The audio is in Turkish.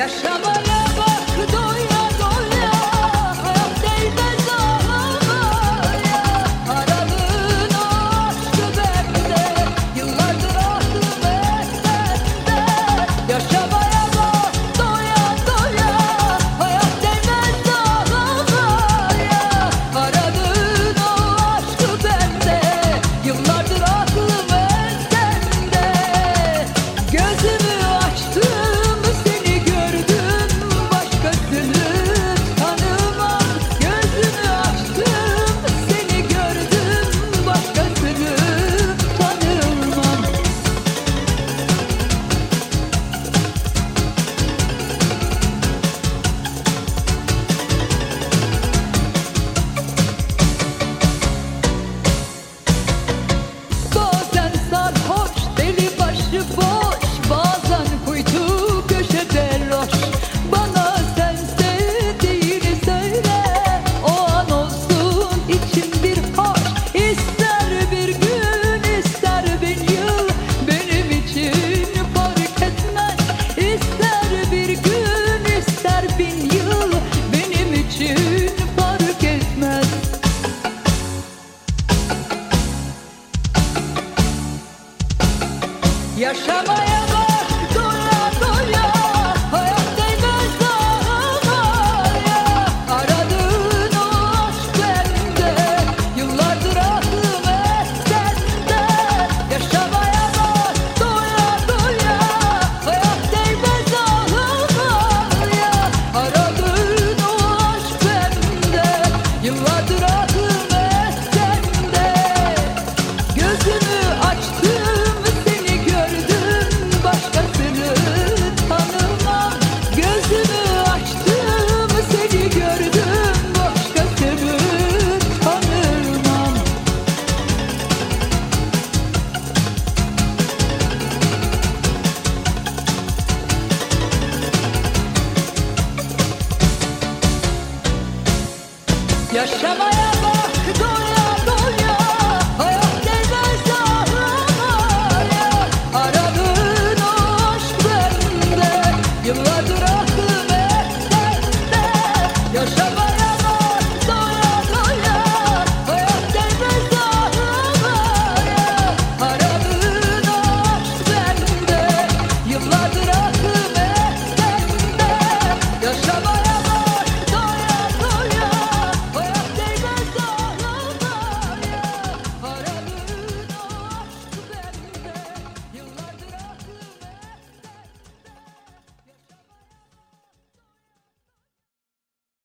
Yaşamaya bak doya doya Hayat değmez ağlamaya Aranın aşkı bende Yıllardır aklım esmende Yaşamaya bak Yıllardır aklım E a chama é Yaşamaya